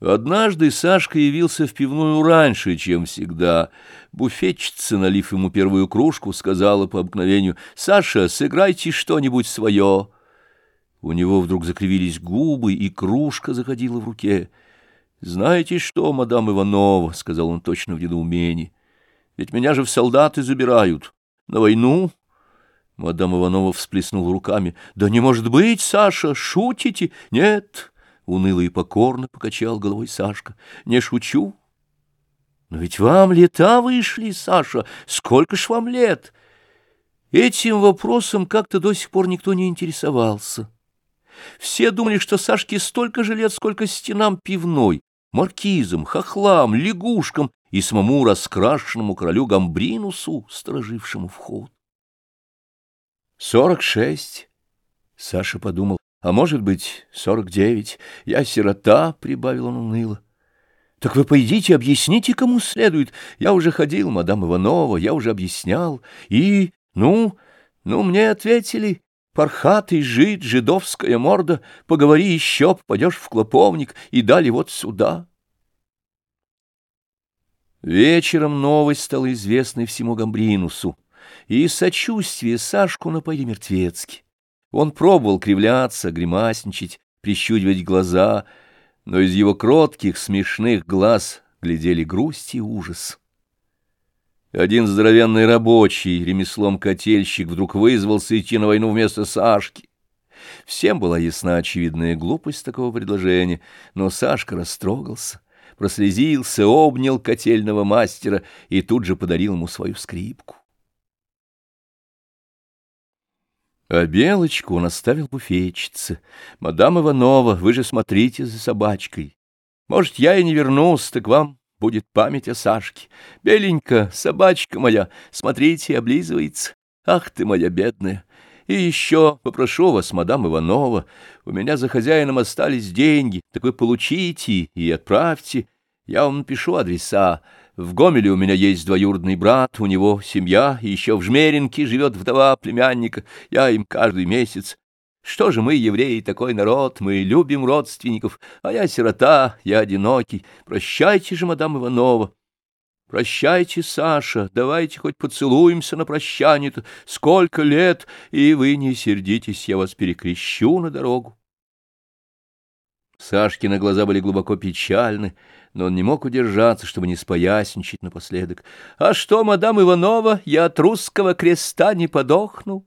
Однажды Сашка явился в пивную раньше, чем всегда. Буфетчица, налив ему первую кружку, сказала по обыкновению, «Саша, сыграйте что-нибудь свое». У него вдруг закривились губы, и кружка заходила в руке. «Знаете что, мадам Иванова?» — сказал он точно в недоумении. «Ведь меня же в солдаты забирают. На войну?» Мадам Иванова всплеснула руками. «Да не может быть, Саша, шутите? Нет!» Уныло и покорно покачал головой Сашка. Не шучу. Но ведь вам лета вышли, Саша. Сколько ж вам лет? Этим вопросом как-то до сих пор никто не интересовался. Все думали, что Сашке столько же лет, сколько стенам пивной, маркизам, хохлам, лягушкам и самому раскрашенному королю Гамбринусу, сторожившему вход. Сорок шесть. Саша подумал, а может быть, сорок девять. Я сирота, — прибавил он уныло. Так вы пойдите, объясните, кому следует. Я уже ходил, мадам Иванова, я уже объяснял. И, ну, ну, мне ответили, пархатый жид, жидовская морда, поговори еще, попадешь в клоповник, и дали вот сюда. Вечером новость стала известной всему Гамбринусу, и сочувствие Сашку напоили мертвецки. Он пробовал кривляться, гримасничать, прищуривать глаза, но из его кротких, смешных глаз глядели грусть и ужас. Один здоровенный рабочий, ремеслом котельщик, вдруг вызвался идти на войну вместо Сашки. Всем была ясна очевидная глупость такого предложения, но Сашка растрогался, прослезился, обнял котельного мастера и тут же подарил ему свою скрипку. А Белочку он оставил буфетчице. «Мадам Иванова, вы же смотрите за собачкой. Может, я и не вернусь, так вам будет память о Сашке. Беленька, собачка моя, смотрите, облизывается. Ах ты моя бедная! И еще попрошу вас, мадам Иванова, у меня за хозяином остались деньги, так вы получите и отправьте. Я вам напишу адреса». В Гомеле у меня есть двоюродный брат, у него семья, и еще в Жмеринке живет вдова племянника. Я им каждый месяц. Что же мы, евреи, такой народ, мы любим родственников, а я сирота, я одинокий. Прощайте же, мадам Иванова. Прощайте, Саша, давайте хоть поцелуемся на прощание-то. Сколько лет, и вы не сердитесь, я вас перекрещу на дорогу. Сашкины глаза были глубоко печальны, но он не мог удержаться, чтобы не споясничать напоследок. «А что, мадам Иванова, я от русского креста не подохну?»